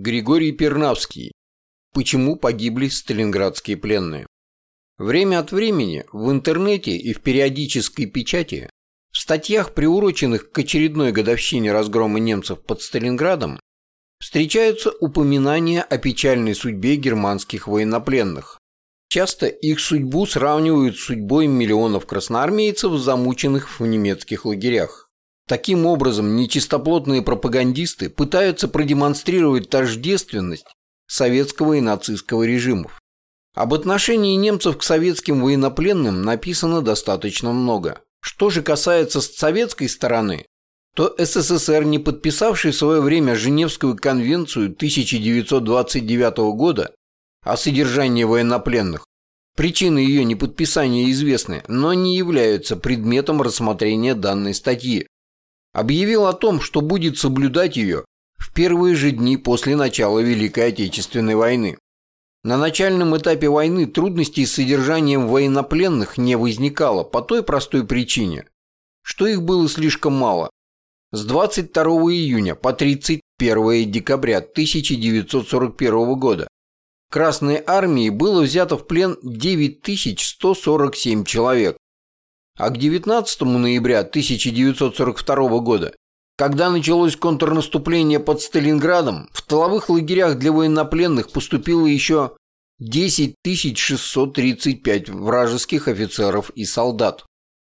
Григорий Пернавский. Почему погибли сталинградские пленные? Время от времени в интернете и в периодической печати, в статьях, приуроченных к очередной годовщине разгрома немцев под Сталинградом, встречаются упоминания о печальной судьбе германских военнопленных. Часто их судьбу сравнивают с судьбой миллионов красноармейцев, замученных в немецких лагерях. Таким образом, нечистоплотные пропагандисты пытаются продемонстрировать тождественность советского и нацистского режимов. Об отношении немцев к советским военнопленным написано достаточно много. Что же касается советской стороны, то СССР, не подписавший в свое время Женевскую конвенцию 1929 года о содержании военнопленных, причины ее неподписания известны, но не являются предметом рассмотрения данной статьи, объявил о том, что будет соблюдать ее в первые же дни после начала Великой Отечественной войны. На начальном этапе войны трудностей с содержанием военнопленных не возникало по той простой причине, что их было слишком мало. С 22 июня по 31 декабря 1941 года Красной армии было взято в плен 9147 человек, а к 19 ноября 1942 года, когда началось контрнаступление под Сталинградом, в тыловых лагерях для военнопленных поступило еще 10 635 вражеских офицеров и солдат.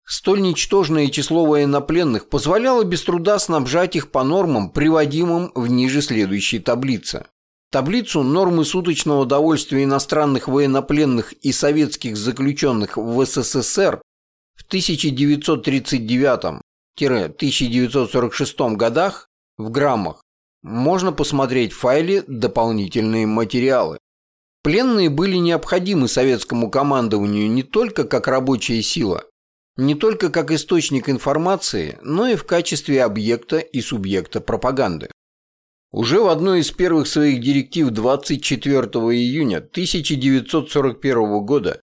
Столь ничтожное число военнопленных позволяло без труда снабжать их по нормам, приводимым в ниже следующей таблице. Таблицу нормы суточного довольствия иностранных военнопленных и советских заключенных в СССР 1939-1946 годах в граммах можно посмотреть в файле «Дополнительные материалы». Пленные были необходимы советскому командованию не только как рабочая сила, не только как источник информации, но и в качестве объекта и субъекта пропаганды. Уже в одной из первых своих директив 24 июня 1941 года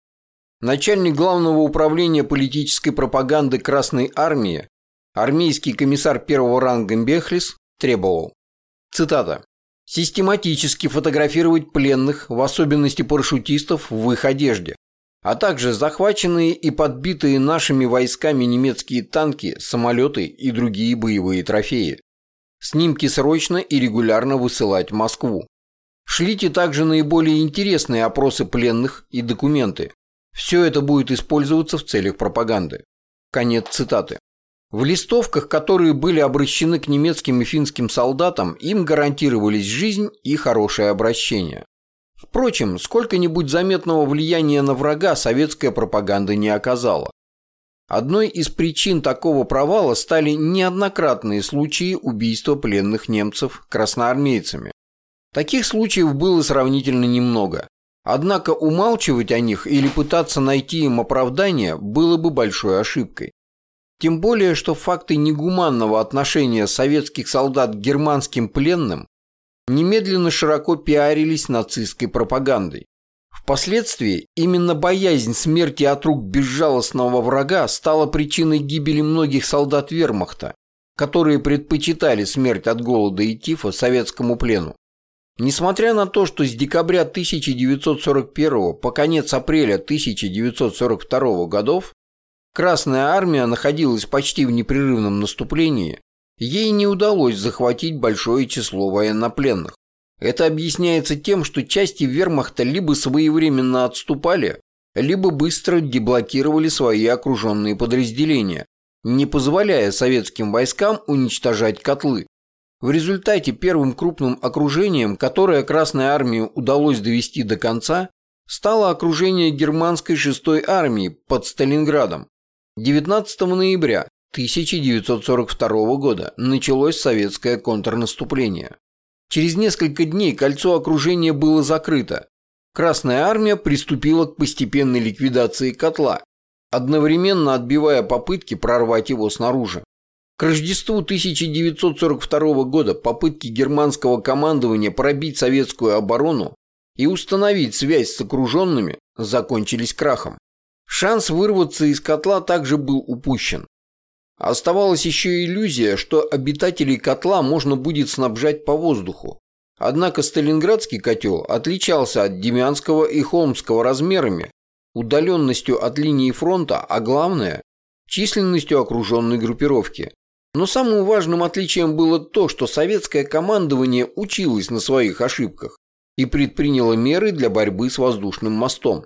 начальник Главного управления политической пропаганды Красной Армии, армейский комиссар первого ранга Бехлис, требовал, цитата, «систематически фотографировать пленных, в особенности парашютистов, в их одежде, а также захваченные и подбитые нашими войсками немецкие танки, самолеты и другие боевые трофеи. Снимки срочно и регулярно высылать в Москву. Шлите также наиболее интересные опросы пленных и документы, все это будет использоваться в целях пропаганды. Конец цитаты. В листовках, которые были обращены к немецким и финским солдатам, им гарантировались жизнь и хорошее обращение. Впрочем, сколько-нибудь заметного влияния на врага советская пропаганда не оказала. Одной из причин такого провала стали неоднократные случаи убийства пленных немцев красноармейцами. Таких случаев было сравнительно немного, Однако умалчивать о них или пытаться найти им оправдание было бы большой ошибкой. Тем более, что факты негуманного отношения советских солдат к германским пленным немедленно широко пиарились нацистской пропагандой. Впоследствии именно боязнь смерти от рук безжалостного врага стала причиной гибели многих солдат вермахта, которые предпочитали смерть от голода и тифа советскому плену. Несмотря на то, что с декабря 1941 по конец апреля 1942 годов Красная Армия находилась почти в непрерывном наступлении, ей не удалось захватить большое число военнопленных. Это объясняется тем, что части вермахта либо своевременно отступали, либо быстро деблокировали свои окруженные подразделения, не позволяя советским войскам уничтожать котлы. В результате первым крупным окружением, которое Красной армии удалось довести до конца, стало окружение германской 6-й армии под Сталинградом. 19 ноября 1942 года началось советское контрнаступление. Через несколько дней кольцо окружения было закрыто. Красная армия приступила к постепенной ликвидации котла, одновременно отбивая попытки прорвать его снаружи. К Рождеству 1942 года попытки германского командования пробить советскую оборону и установить связь с окруженными закончились крахом. Шанс вырваться из котла также был упущен. Оставалась еще иллюзия, что обитателей котла можно будет снабжать по воздуху, Однако Сталинградский котел отличался от Демянского и Холмского размерами, удаленностью от линии фронта, а главное – численностью окруженной группировки. Но самым важным отличием было то, что советское командование училось на своих ошибках и предприняло меры для борьбы с воздушным мостом.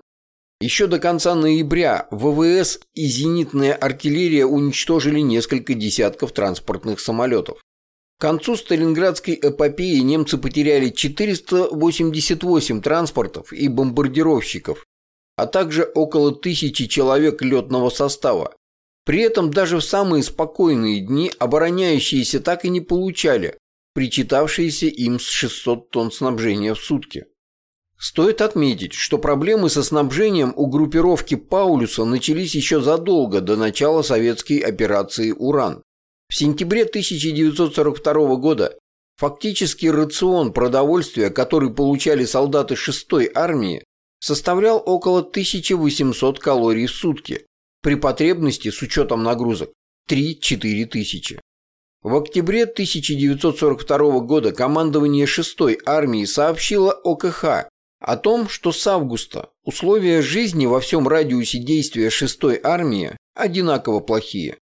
Еще до конца ноября ВВС и зенитная артиллерия уничтожили несколько десятков транспортных самолетов. К концу Сталинградской эпопеи немцы потеряли 488 транспортов и бомбардировщиков, а также около тысячи человек летного состава. При этом даже в самые спокойные дни обороняющиеся так и не получали причитавшиеся им с 600 тонн снабжения в сутки. Стоит отметить, что проблемы со снабжением у группировки Паулюса начались еще задолго до начала советской операции «Уран». В сентябре 1942 года фактический рацион продовольствия, который получали солдаты 6-й армии, составлял около 1800 калорий в сутки, при потребности с учетом нагрузок 3-4 тысячи. В октябре 1942 года командование 6-й армии сообщило ОКХ о том, что с августа условия жизни во всем радиусе действия 6-й армии одинаково плохие.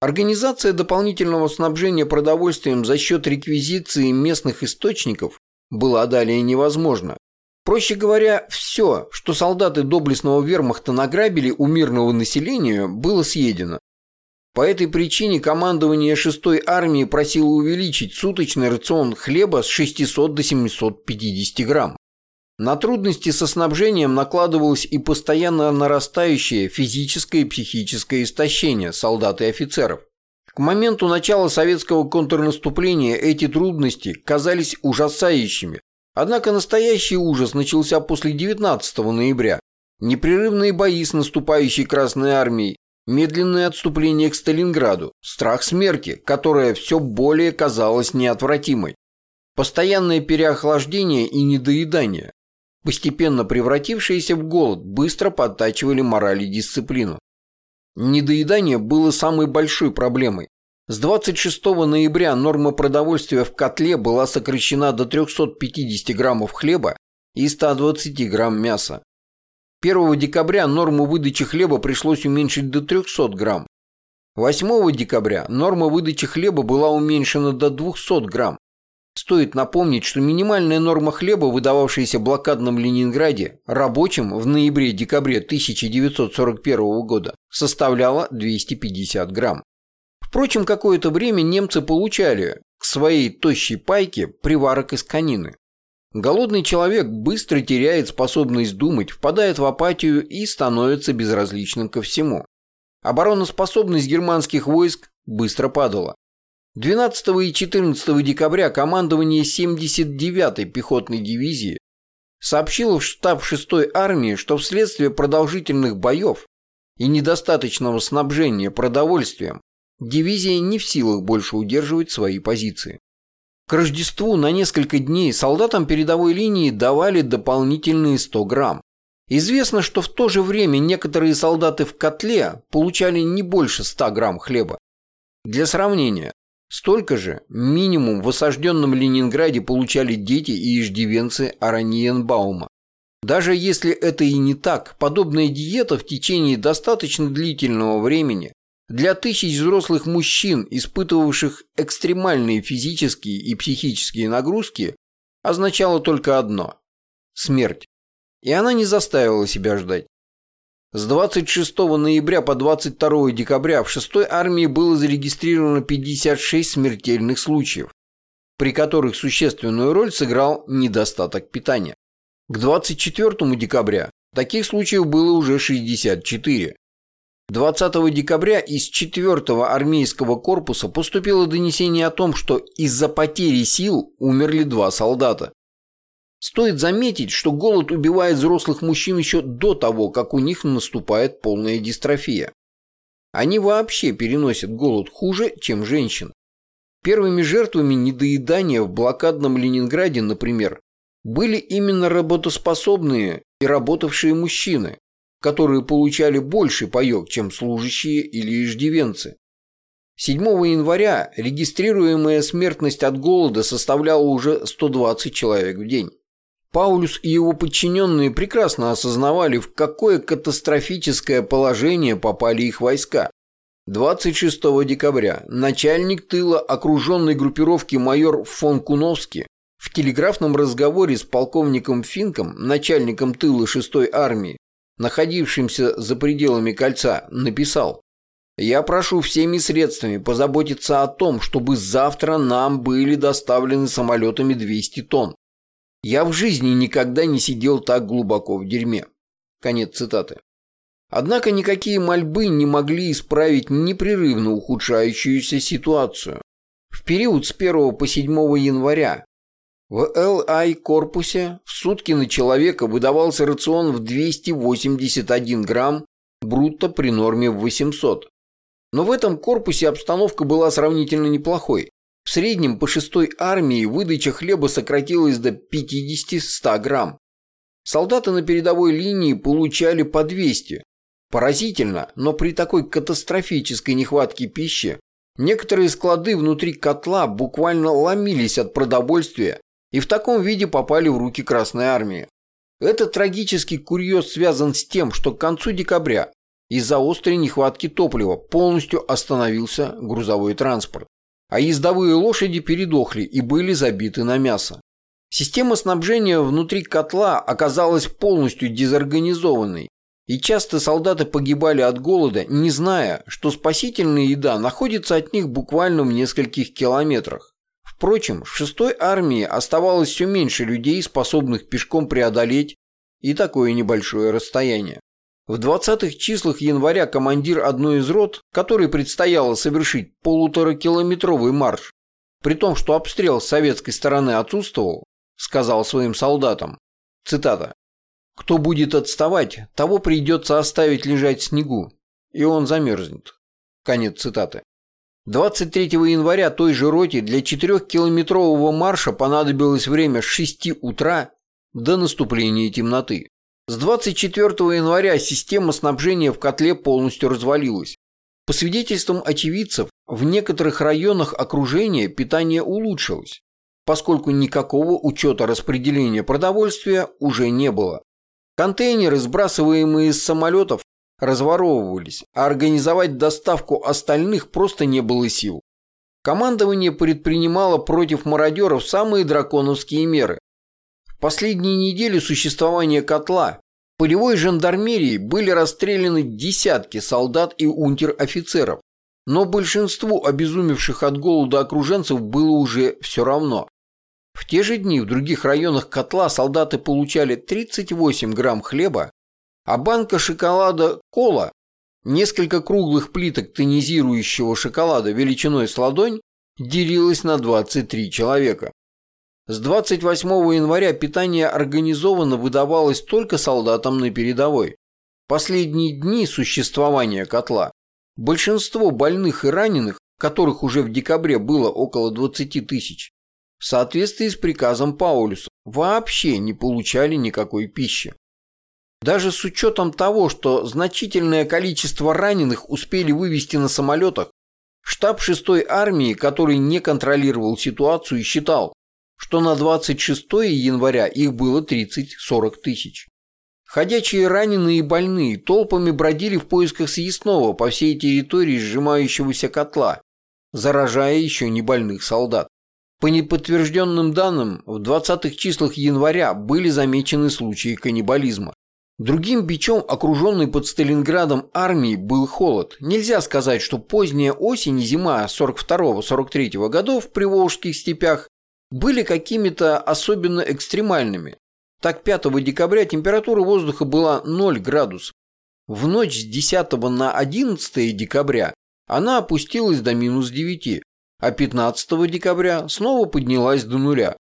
Организация дополнительного снабжения продовольствием за счет реквизиции местных источников была далее невозможна. Проще говоря, все, что солдаты доблестного вермахта награбили у мирного населения, было съедено. По этой причине командование 6-й армии просило увеличить суточный рацион хлеба с 600 до 750 грамм. На трудности со снабжением накладывалось и постоянно нарастающее физическое и психическое истощение солдат и офицеров. К моменту начала советского контрнаступления эти трудности казались ужасающими. Однако настоящий ужас начался после 19 ноября. Непрерывные бои с наступающей Красной Армией, медленное отступление к Сталинграду, страх смерти, которая все более казалась неотвратимой, постоянное переохлаждение и недоедание, постепенно превратившиеся в голод, быстро подтачивали мораль и дисциплину. Недоедание было самой большой проблемой. С 26 ноября норма продовольствия в котле была сокращена до 350 граммов хлеба и 120 грамм мяса. 1 декабря норму выдачи хлеба пришлось уменьшить до 300 грамм. 8 декабря норма выдачи хлеба была уменьшена до 200 грамм. Стоит напомнить, что минимальная норма хлеба, выдававшаяся блокадном Ленинграде рабочим в ноябре-декабре 1941 года, составляла 250 грамм. Впрочем, какое-то время немцы получали к своей тощей пайке приварок из конины. Голодный человек быстро теряет способность думать, впадает в апатию и становится безразличным ко всему. Обороноспособность германских войск быстро падала. 12 и 14 декабря командование 79-й пехотной дивизии сообщило в штаб 6-й армии, что вследствие продолжительных боев и недостаточного снабжения продовольствием дивизия не в силах больше удерживать свои позиции. К Рождеству на несколько дней солдатам передовой линии давали дополнительные 100 грамм. Известно, что в то же время некоторые солдаты в котле получали не больше 100 грамм хлеба. Для сравнения, Столько же минимум в осажденном Ленинграде получали дети и иждивенцы Араньенбаума. Даже если это и не так, подобная диета в течение достаточно длительного времени для тысяч взрослых мужчин, испытывавших экстремальные физические и психические нагрузки, означала только одно – смерть. И она не заставила себя ждать. С 26 ноября по 22 декабря в 6-й армии было зарегистрировано 56 смертельных случаев, при которых существенную роль сыграл недостаток питания. К 24 декабря таких случаев было уже 64. 20 декабря из 4-го армейского корпуса поступило донесение о том, что из-за потери сил умерли два солдата. Стоит заметить, что голод убивает взрослых мужчин еще до того, как у них наступает полная дистрофия. Они вообще переносят голод хуже, чем женщин. Первыми жертвами недоедания в блокадном Ленинграде, например, были именно работоспособные и работавшие мужчины, которые получали больше паёк, чем служащие или иждивенцы. 7 января регистрируемая смертность от голода составляла уже 120 человек в день. Паулюс и его подчиненные прекрасно осознавали, в какое катастрофическое положение попали их войска. 26 декабря начальник тыла окруженной группировки майор фон Куновский в телеграфном разговоре с полковником Финком, начальником тыла 6-й армии, находившимся за пределами кольца, написал «Я прошу всеми средствами позаботиться о том, чтобы завтра нам были доставлены самолетами 200 тонн. Я в жизни никогда не сидел так глубоко в дерьме». Конец цитаты. Однако никакие мольбы не могли исправить непрерывно ухудшающуюся ситуацию. В период с 1 по 7 января в ЛАЙ-корпусе в сутки на человека выдавался рацион в 281 грамм брутто при норме в 800. Но в этом корпусе обстановка была сравнительно неплохой. В среднем по 6-й армии выдача хлеба сократилась до 50-100 грамм. Солдаты на передовой линии получали по 200, Поразительно, но при такой катастрофической нехватке пищи некоторые склады внутри котла буквально ломились от продовольствия и в таком виде попали в руки Красной Армии. Этот трагический курьез связан с тем, что к концу декабря из-за острой нехватки топлива полностью остановился грузовой транспорт, а ездовые лошади передохли и были забиты на мясо. Система снабжения внутри котла оказалась полностью дезорганизованной, и часто солдаты погибали от голода, не зная, что спасительная еда находится от них буквально в нескольких километрах. Впрочем, в 6-й армии оставалось все меньше людей, способных пешком преодолеть и такое небольшое расстояние. В 20-х числах января командир одной из рот, которой предстояло совершить полуторакилометровый марш, при том, что обстрел с советской стороны отсутствовал, сказал своим солдатам, цитата, кто будет отставать, того придется оставить лежать в снегу, и он замерзнет. Конец цитаты. 23 января той же роте для четырехкилометрового марша понадобилось время с 6 утра до наступления темноты. С 24 января система снабжения в котле полностью развалилась. По свидетельствам очевидцев, в некоторых районах окружения питание улучшилось, поскольку никакого учета распределения продовольствия уже не было. Контейнеры, сбрасываемые из самолетов, разворовывались, а организовать доставку остальных просто не было сил. Командование предпринимало против мародеров самые драконовские меры. В последние недели существования котла полевой жандармерии были расстреляны десятки солдат и унтер-офицеров, но большинству обезумевших от голода окруженцев было уже все равно. В те же дни в других районах котла солдаты получали 38 грамм хлеба, а банка шоколада «Кола», несколько круглых плиток тонизирующего шоколада величиной с ладонь, делилась на 23 человека. С 28 января питание организованно выдавалось только солдатам на передовой. Последние дни существования котла большинство больных и раненых, которых уже в декабре было около 20 тысяч, в соответствии с приказом Паулюса, вообще не получали никакой пищи. Даже с учетом того, что значительное количество раненых успели вывести на самолетах, штаб 6-й армии, который не контролировал ситуацию, считал, что на 26 января их было 30-40 тысяч. Ходячие раненые и больные толпами бродили в поисках съестного по всей территории сжимающегося котла, заражая еще не больных солдат. По неподтвержденным данным, в 20-х числах января были замечены случаи каннибализма. Другим бичом, окруженной под Сталинградом армии, был холод. Нельзя сказать, что поздняя осень и зима 42-43 годов в Приволжских степях были какими-то особенно экстремальными. Так 5 декабря температура воздуха была 0 градусов. В ночь с 10 на 11 декабря она опустилась до минус 9, а 15 декабря снова поднялась до нуля.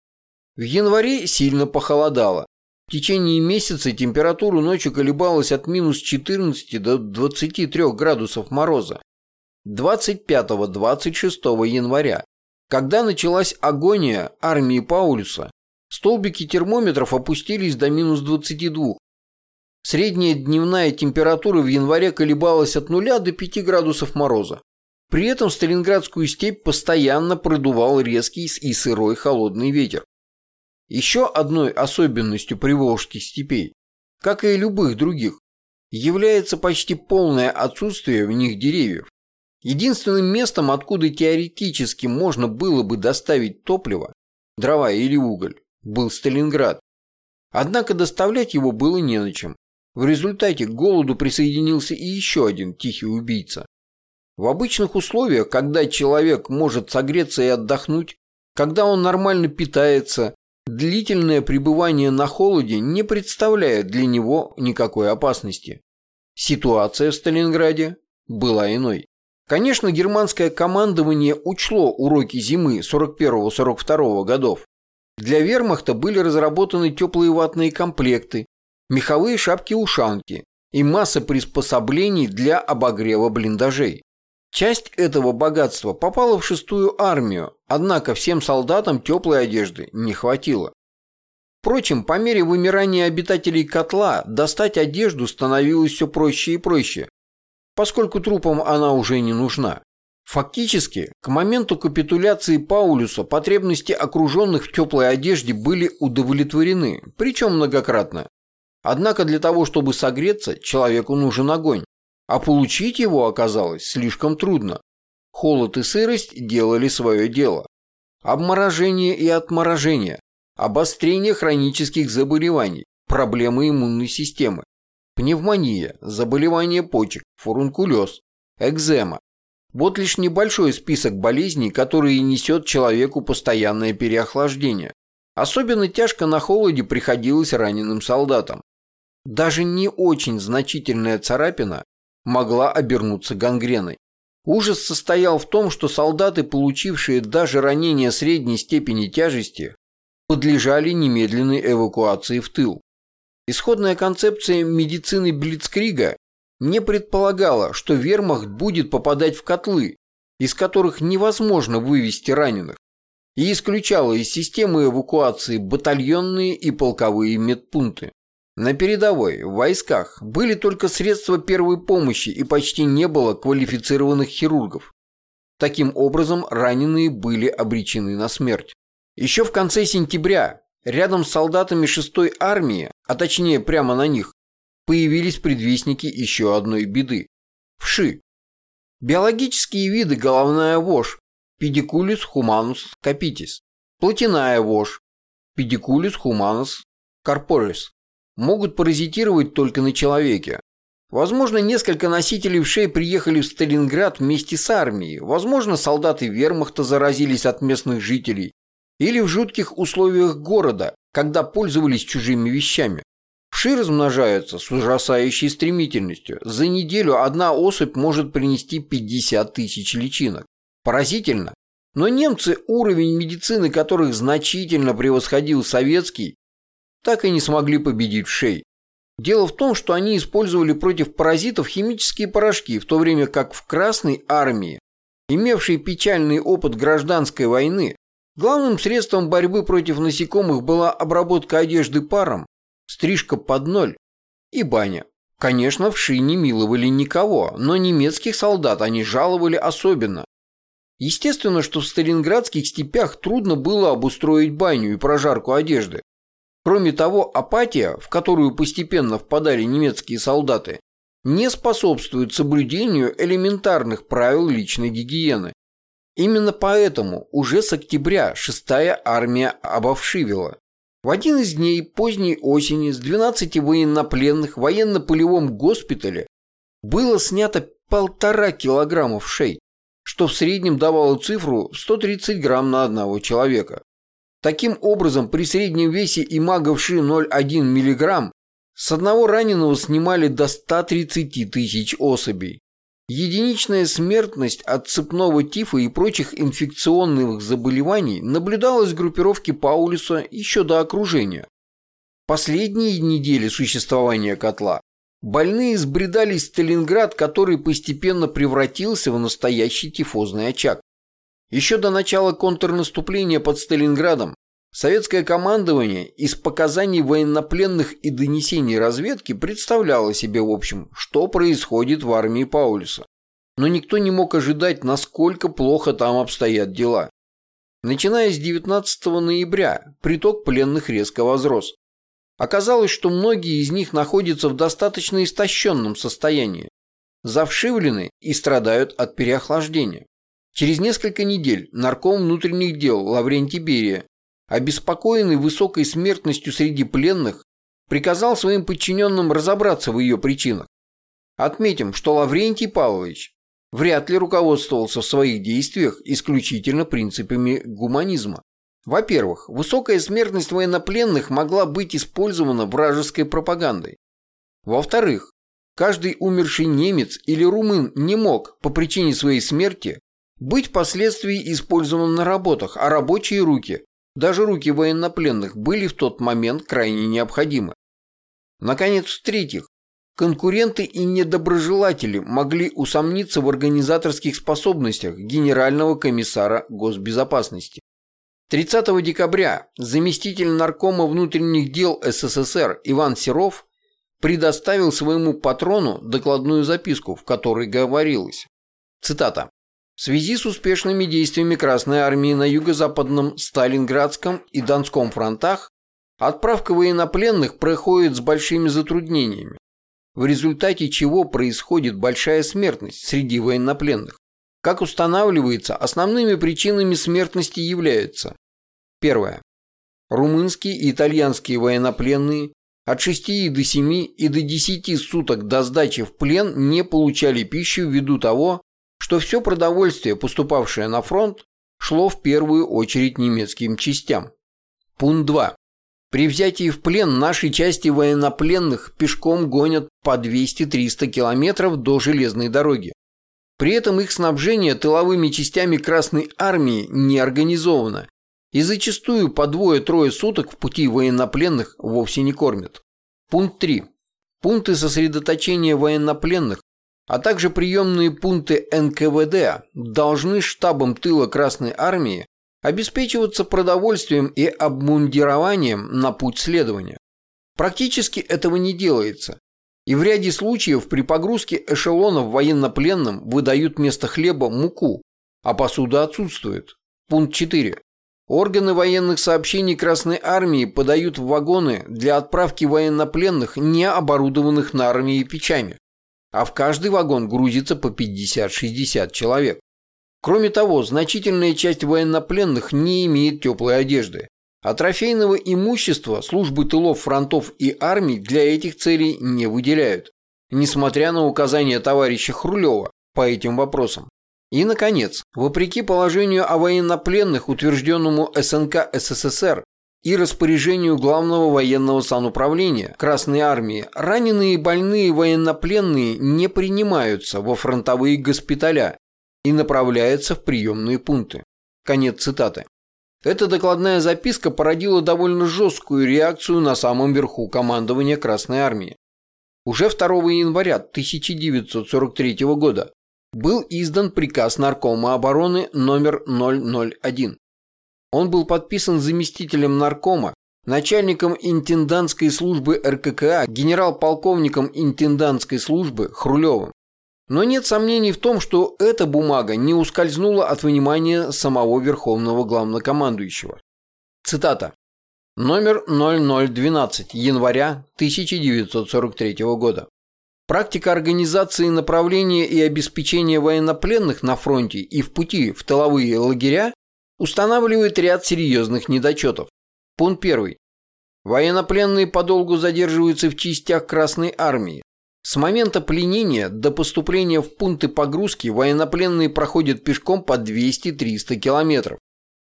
В январе сильно похолодало. В течение месяца температура ночью колебалась от минус 14 до 23 градусов мороза. 25-26 января, когда началась агония армии Паулюса, столбики термометров опустились до минус 22. Средняя дневная температура в январе колебалась от 0 до 5 градусов мороза. При этом Сталинградскую степь постоянно продувал резкий и сырой холодный ветер. Еще одной особенностью приволжских степей, как и любых других, является почти полное отсутствие в них деревьев. Единственным местом, откуда теоретически можно было бы доставить топливо, дрова или уголь, был Сталинград. Однако доставлять его было не на чем. В результате к голоду присоединился и еще один тихий убийца. В обычных условиях, когда человек может согреться и отдохнуть, когда он нормально питается, длительное пребывание на холоде не представляет для него никакой опасности. Ситуация в Сталинграде была иной. Конечно, германское командование учло уроки зимы 41-42 годов. Для вермахта были разработаны теплые ватные комплекты, меховые шапки-ушанки и масса приспособлений для обогрева блиндажей. Часть этого богатства попала в шестую армию, однако всем солдатам теплой одежды не хватило. Впрочем, по мере вымирания обитателей котла достать одежду становилось все проще и проще, поскольку трупам она уже не нужна. Фактически, к моменту капитуляции Паулюса потребности окруженных в теплой одежде были удовлетворены, причем многократно. Однако для того, чтобы согреться, человеку нужен огонь, а получить его оказалось слишком трудно. Холод и сырость делали свое дело. Обморожение и отморожение, обострение хронических заболеваний, проблемы иммунной системы, пневмония, заболевания почек, фурункулез, экзема, вот лишь небольшой список болезней, которые несет человеку постоянное переохлаждение. Особенно тяжко на холоде приходилось раненым солдатам. Даже не очень значительная царапина могла обернуться гангреной. Ужас состоял в том, что солдаты, получившие даже ранения средней степени тяжести, подлежали немедленной эвакуации в тыл. Исходная концепция медицины Блицкрига не предполагала, что вермахт будет попадать в котлы, из которых невозможно вывести раненых, и исключала из системы эвакуации батальонные и полковые медпункты. На передовой, в войсках, были только средства первой помощи и почти не было квалифицированных хирургов. Таким образом, раненые были обречены на смерть. Еще в конце сентября рядом с солдатами 6-й армии, а точнее прямо на них, появились предвестники еще одной беды – вши. Биологические виды головная вошь – Pediculus humanus capitis, плотяная вошь – Pediculus humanus corporis – могут паразитировать только на человеке. Возможно, несколько носителей вшей приехали в Сталинград вместе с армией, возможно, солдаты вермахта заразились от местных жителей, или в жутких условиях города, когда пользовались чужими вещами. Вши размножаются с ужасающей стремительностью. За неделю одна особь может принести 50 тысяч личинок. Поразительно. Но немцы, уровень медицины которых значительно превосходил советский, так и не смогли победить вшей. Дело в том, что они использовали против паразитов химические порошки, в то время как в Красной армии, имевшей печальный опыт гражданской войны, главным средством борьбы против насекомых была обработка одежды паром, стрижка под ноль и баня. Конечно, вши не миловали никого, но немецких солдат они жаловали особенно. Естественно, что в сталинградских степях трудно было обустроить баню и прожарку одежды. Кроме того, апатия, в которую постепенно впадали немецкие солдаты, не способствует соблюдению элементарных правил личной гигиены. Именно поэтому уже с октября 6-я армия обовшивила. В один из дней поздней осени с 12 военнопленных в военно-полевом госпитале было снято полтора килограмма шей, что в среднем давало цифру 130 грамм на одного человека. Таким образом, при среднем весе имага вши 0,1 мг с одного раненого снимали до 130 тысяч особей. Единичная смертность от цепного тифа и прочих инфекционных заболеваний наблюдалась в группировке Паулюса еще до окружения. Последние недели существования котла больные сбредались в Сталинград, который постепенно превратился в настоящий тифозный очаг. Еще до начала контрнаступления под Сталинградом Советское командование из показаний военнопленных и донесений разведки представляло себе в общем, что происходит в армии Паулюса. но никто не мог ожидать, насколько плохо там обстоят дела. Начиная с 19 ноября приток пленных резко возрос. Оказалось, что многие из них находятся в достаточно истощенном состоянии, завшивлены и страдают от переохлаждения. Через несколько недель нарком внутренних дел Лаврентий Берия, обеспокоенный высокой смертностью среди пленных, приказал своим подчиненным разобраться в ее причинах. Отметим, что Лаврентий Павлович вряд ли руководствовался в своих действиях исключительно принципами гуманизма. Во-первых, высокая смертность военнопленных могла быть использована вражеской пропагандой. Во-вторых, каждый умерший немец или румын не мог по причине своей смерти быть впоследствии использован на работах, а рабочие руки, даже руки военнопленных, были в тот момент крайне необходимы. Наконец, в-третьих, конкуренты и недоброжелатели могли усомниться в организаторских способностях генерального комиссара госбезопасности. 30 декабря заместитель наркома внутренних дел СССР Иван Серов предоставил своему патрону докладную записку, в которой говорилось, цитата, «В связи с успешными действиями Красной Армии на юго-западном Сталинградском и Донском фронтах отправка военнопленных проходит с большими затруднениями, в результате чего происходит большая смертность среди военнопленных. Как устанавливается, основными причинами смертности являются Первое. Румынские и итальянские военнопленные от 6 до 7 и до 10 суток до сдачи в плен не получали пищу ввиду того, что все продовольствие, поступавшее на фронт, шло в первую очередь немецким частям. Пункт 2. При взятии в плен нашей части военнопленных пешком гонят по 200-300 километров до железной дороги. При этом их снабжение тыловыми частями Красной Армии не организовано и зачастую по двое-трое суток в пути военнопленных вовсе не кормят. Пункт 3. Пункты сосредоточения военнопленных, а также приемные пункты НКВД должны штабом тыла Красной Армии обеспечиваться продовольствием и обмундированием на путь следования. Практически этого не делается, и в ряде случаев при погрузке эшелонов военнопленным выдают вместо хлеба муку, а посуда отсутствует. Пункт 4. Органы военных сообщений Красной Армии подают в вагоны для отправки военнопленных, не оборудованных на армии печами, а в каждый вагон грузится по 50-60 человек. Кроме того, значительная часть военнопленных не имеет теплой одежды, а трофейного имущества службы тылов фронтов и армий для этих целей не выделяют, несмотря на указания товарища Хрулева по этим вопросам. И, наконец, вопреки положению о военнопленных, утвержденному СНК СССР, и распоряжению Главного военного сануправления Красной Армии, раненые и больные военнопленные не принимаются во фронтовые госпиталя и направляются в приемные пункты. Конец цитаты. Эта докладная записка породила довольно жесткую реакцию на самом верху командования Красной Армии. Уже 2 января 1943 года был издан приказ Наркома обороны номер 001. Он был подписан заместителем наркома, начальником интендантской службы РККА, генерал-полковником интендантской службы Хрулевым. Но нет сомнений в том, что эта бумага не ускользнула от внимания самого Верховного Главнокомандующего. Цитата. Номер 0012 января 1943 года. Практика организации направления и обеспечения военнопленных на фронте и в пути в тыловые лагеря устанавливает ряд серьезных недочетов. Пункт 1. Военнопленные подолгу задерживаются в частях Красной Армии. С момента пленения до поступления в пункты погрузки военнопленные проходят пешком по 200-300 километров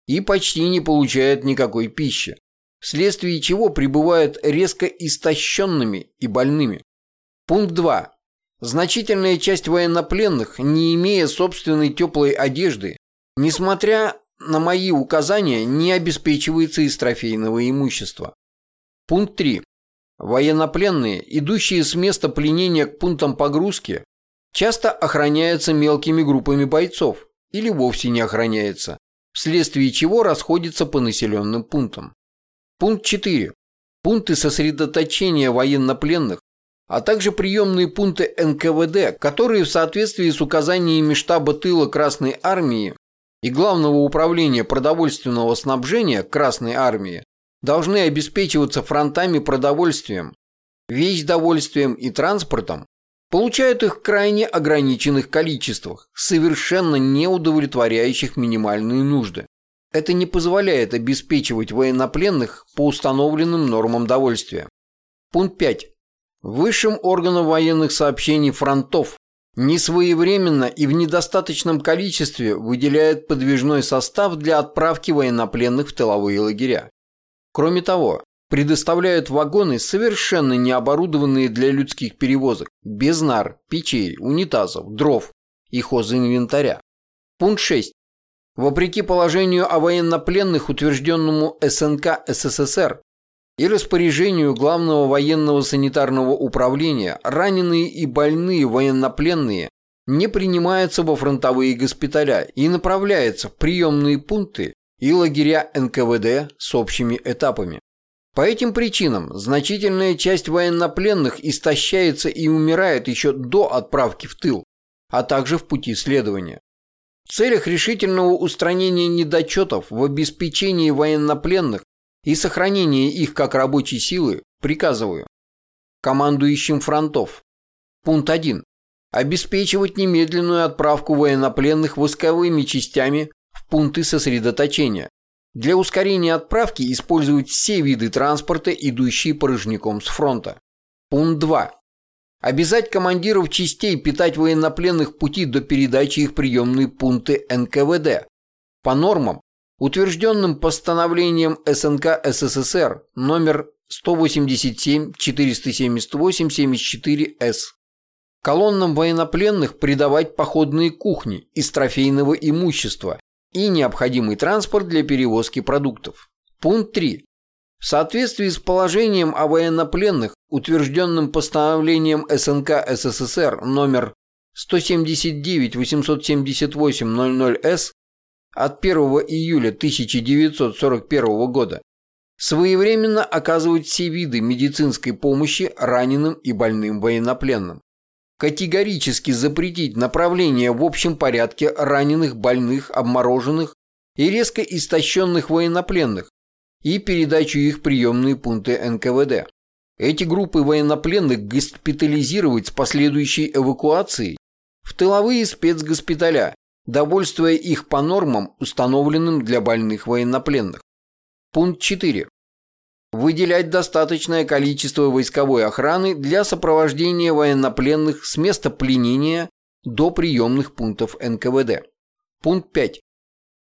и почти не получают никакой пищи, вследствие чего пребывают резко истощенными и больными. Пункт 2. Значительная часть военнопленных, не имея собственной теплой одежды, несмотря на мои указания, не обеспечивается из трофейного имущества. Пункт 3. Военнопленные, идущие с места пленения к пунктам погрузки, часто охраняются мелкими группами бойцов или вовсе не охраняются, вследствие чего расходятся по населенным пунктам. Пункт 4. Пункты сосредоточения военнопленных а также приемные пункты НКВД, которые в соответствии с указаниями штаба тыла Красной Армии и Главного управления продовольственного снабжения Красной Армии должны обеспечиваться фронтами продовольствием, вещдовольствием и транспортом, получают их в крайне ограниченных количествах, совершенно не удовлетворяющих минимальные нужды. Это не позволяет обеспечивать военнопленных по установленным нормам довольствия. Пункт 5. Высшим органам военных сообщений фронтов несвоевременно и в недостаточном количестве выделяет подвижной состав для отправки военнопленных в тыловые лагеря. Кроме того, предоставляют вагоны, совершенно не оборудованные для людских перевозок, без нар, печей, унитазов, дров и хозинвентаря. Пункт 6. Вопреки положению о военнопленных, утвержденному СНК СССР, и распоряжению Главного военного санитарного управления, раненые и больные военнопленные не принимаются во фронтовые госпиталя и направляются в приемные пункты и лагеря НКВД с общими этапами. По этим причинам значительная часть военнопленных истощается и умирает еще до отправки в тыл, а также в пути следования. В целях решительного устранения недочетов в обеспечении военнопленных и сохранения их как рабочей силы приказываю командующим фронтов. Пункт 1. Обеспечивать немедленную отправку военнопленных войсковыми частями в пункты сосредоточения, для ускорения отправки использовать все виды транспорта, идущие порожняком с фронта. Пункт 2. Обязать командиров частей питать военнопленных пути до передачи их приемные пункты НКВД. По нормам, утвержденным постановлением СНК СССР номер 187-478-74-С. Колоннам военнопленных придавать походные кухни из трофейного имущества и необходимый транспорт для перевозки продуктов. Пункт 3. В соответствии с положением о военнопленных, утвержденным постановлением СНК СССР номер 179-878-00С от 1 июля 1941 года, своевременно оказывать все виды медицинской помощи раненым и больным военнопленным категорически запретить направление в общем порядке раненых, больных, обмороженных и резко истощенных военнопленных и передачу их приемные пункты НКВД. Эти группы военнопленных госпитализировать с последующей эвакуацией в тыловые спецгоспиталя, довольствуя их по нормам, установленным для больных военнопленных. Пункт 4 выделять достаточное количество войсковой охраны для сопровождения военнопленных с места пленения до приемных пунктов НКВД. Пункт 5.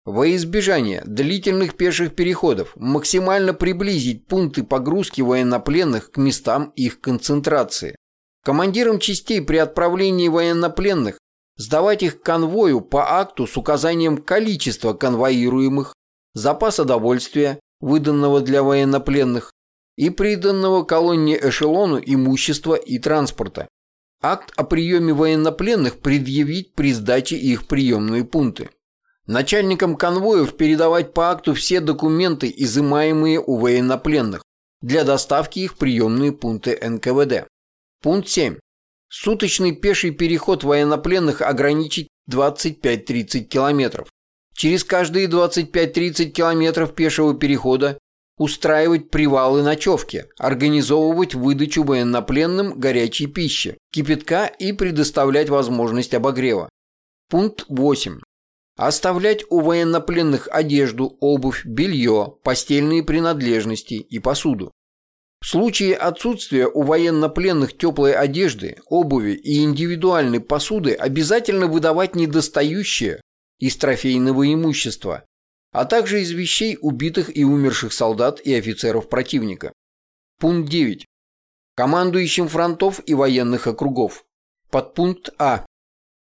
Во избежание длительных пеших переходов максимально приблизить пункты погрузки военнопленных к местам их концентрации. Командирам частей при отправлении военнопленных сдавать их конвою по акту с указанием количества конвоируемых, запаса довольствия, выданного для военнопленных, и приданного колонне эшелону имущества и транспорта. Акт о приеме военнопленных предъявить при сдаче их приемные пункты. Начальникам конвоев передавать по акту все документы, изымаемые у военнопленных, для доставки их в приемные пункты НКВД. Пункт 7. Суточный пеший переход военнопленных ограничить 25-30 километров. Через каждые 25-30 километров пешего перехода устраивать привалы ночевки, организовывать выдачу военнопленным горячей пищи, кипятка и предоставлять возможность обогрева. Пункт 8. Оставлять у военнопленных одежду, обувь, белье, постельные принадлежности и посуду. В случае отсутствия у военнопленных теплой одежды, обуви и индивидуальной посуды обязательно выдавать недостающее, из трофейного имущества, а также из вещей убитых и умерших солдат и офицеров противника. Пункт 9. Командующим фронтов и военных округов. Подпункт А.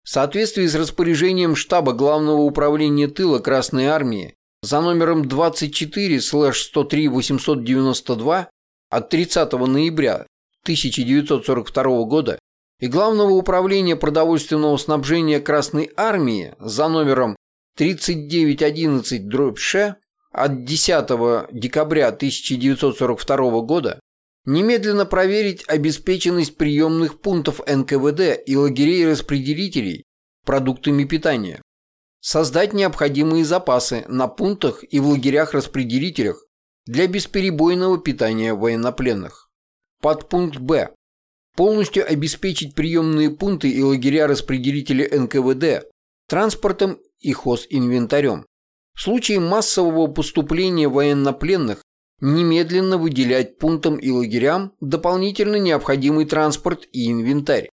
В соответствии с распоряжением штаба Главного управления тыла Красной Армии за номером 24-103-892 от 30 ноября 1942 года и Главного управления продовольственного снабжения Красной Армии за номером 3911-Ш от 10 декабря 1942 года Немедленно проверить обеспеченность приемных пунктов НКВД и лагерей-распределителей продуктами питания. Создать необходимые запасы на пунктах и в лагерях-распределителях для бесперебойного питания военнопленных. Подпункт Б. Полностью обеспечить приемные пункты и лагеря-распределители НКВД транспортом и хозинвентарем. В случае массового поступления военнопленных немедленно выделять пунктам и лагерям дополнительно необходимый транспорт и инвентарь.